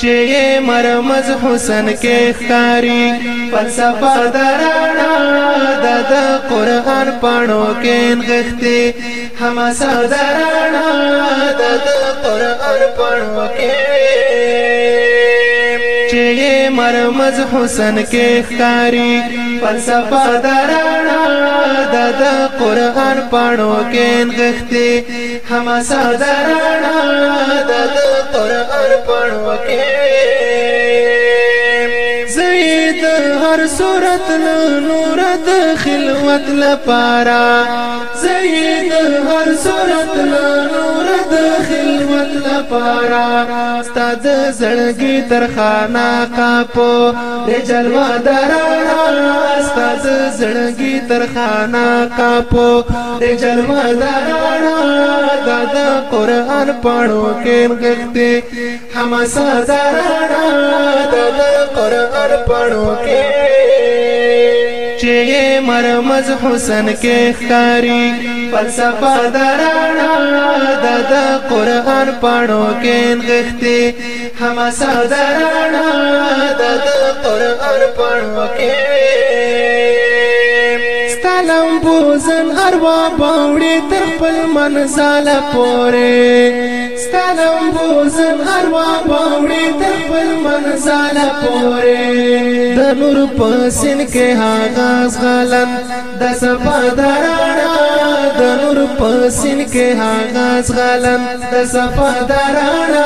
چې مرمز حسن کې ښکاری فلسفه درانا د د قران پانو کې غختي هم سدرانا د د قران پانو کې چې مرمز حسن کې ښکاری فلسفه درانا د د قران پانو کې غختي حماسه درانا د د قران پانو کې زید هر صورت نور د خلوت لپاره زید هر صورت نور د خلوت لپاره ستاد زړګي تر خانه کا په رجلوا درانا ستاد زړګي ترخانه کاپو د جلوه دانا د قران پاڼو کې غښتې حماسه دانا د قران پاڼو کې چې مرمز حسن کې خاري فلسفه درانا د د قران پاڼو کې غختي هم سادرانا د د قران پاڼو کې ستلم بوزن اروا باوړې تر خپل منزال پورې ستلم بوزن اروا باوړې تر خپل منزال پورې د نور پسین کې هاغاز غلن د سپادران د نور په سین کې هاغاز غلم د صفا درانا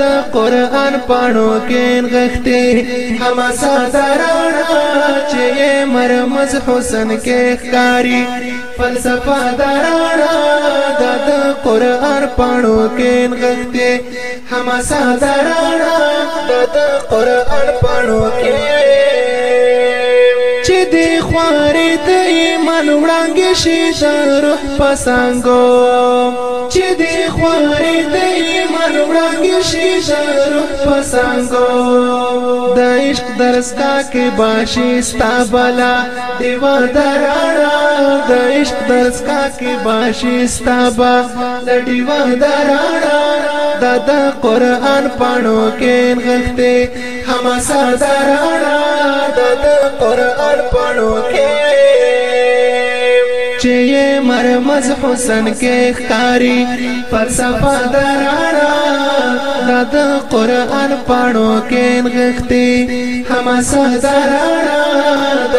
د قران پانو کې غختي حماسه درانا چې مرمز حسن کې ښکاری فلسفه درانا د قران پانو کې غختي حماسه درانا د قران پانو کې چې دی خوارې ایمان وړانګې شي د روح پسنګو چې دې خورې د ایمان وړانګې شي د روح پسنګو د عشق درس کا کې باشي ستا بلا دیو درانا د عشق درس کا کې باشي ستا با لډیو درانا دا د قران پانو کې غخته هم سردارانا دا د قران پانو کې چې مرمز حسن کې ښکاری فلسفه درارا د قرآن پاڼو کې نغښتي همسه درارا د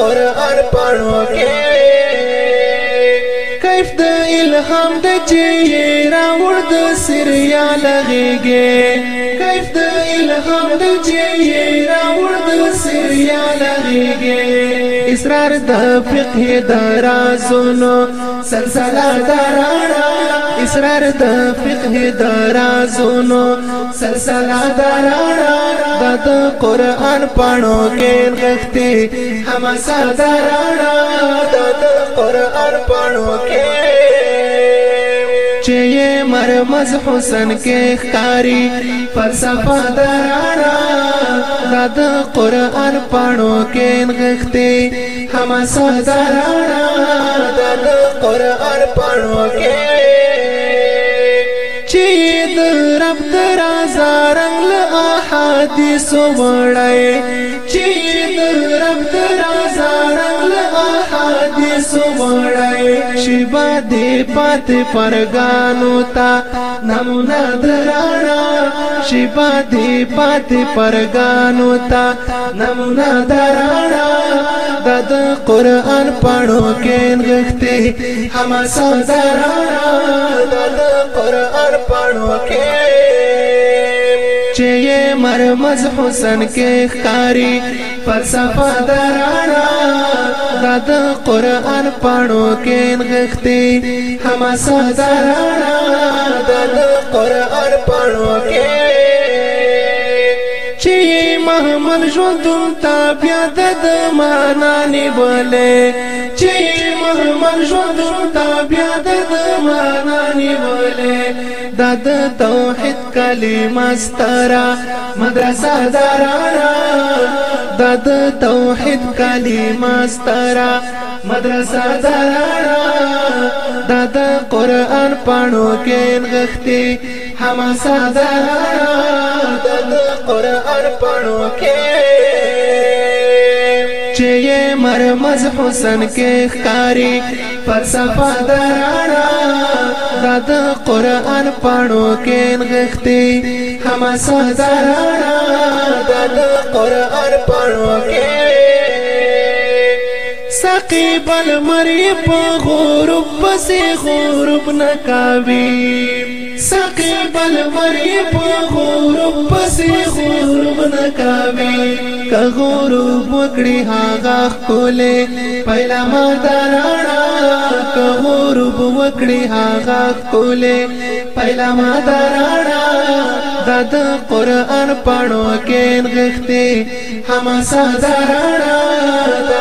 قرآن پاڼو کې کیف د الهام د چې راوړ د سریا لغېږي کیف د الهام د چې راوړ د سریا لغېږي اسرار د فقه د رازونو سلسله درانا اسرار د فقه د رازونو سلسله درانا د قران پانو کې غختي هم سادرانا د قران پانو کې چې مرمز حسن کې خاري فلسفه درانا رڼا د قران پاڼو کې نغښتې همسا د رڼا د قران پاڼو کې چې د رب درازا رنگ له احادیثو وړای چې د رب درازا رنگ له احادیثو وړای شیبا دې پات پرګانو تا نمونه درانا چې باندې پاتې پرګانو تا نمونه درانا د قران پړو کې نغښتې هم سندرانا د قران پړو کې چې مرمز حسن کې خاري فلسفه درانا د قران پاڼو کې نغښتې هم ساده د قران پاڼو کې محمل ژوندون تا بیا د معنا نیولې چې محمل ژوندون تا بیا د معنا نیولې دا د توحید کلمه سترا مدرسه دارا دا د توحید کلمه سترا مدرسه دارا دا د قران پانو کې غختي حماسه ده د قرآن پڑھو کے چه مرمز حسن کې خاري فلسفه درانا دا د قران پاڼو کې غختي هم سدرانا دا د قران پاڼو کې سقي بل مری په غروب پسې غروب نکاوي سقي بلوري په غروب پسې غروب نکاوي که غروب وکړي هاغه کوله پهلا ما ترانا که غروب وکړي هاغه کوله پهلا ما ترانا د قران پړو کې غختي هم ساده رانا د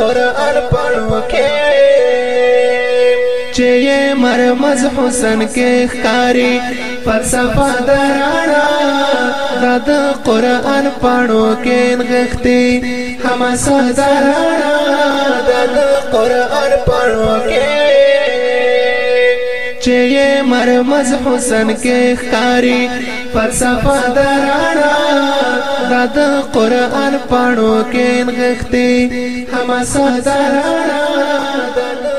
قران پړو کې چې مرمز حسن کې ښکاری فلسفه درانا دا د قران پاڼو کې نغښتي هم سدرانا دا د قران پاڼو کې چې مرمز حسن کې ښکاری فلسفه درانا دا د قران پاڼو کې نغښتي هم سدرانا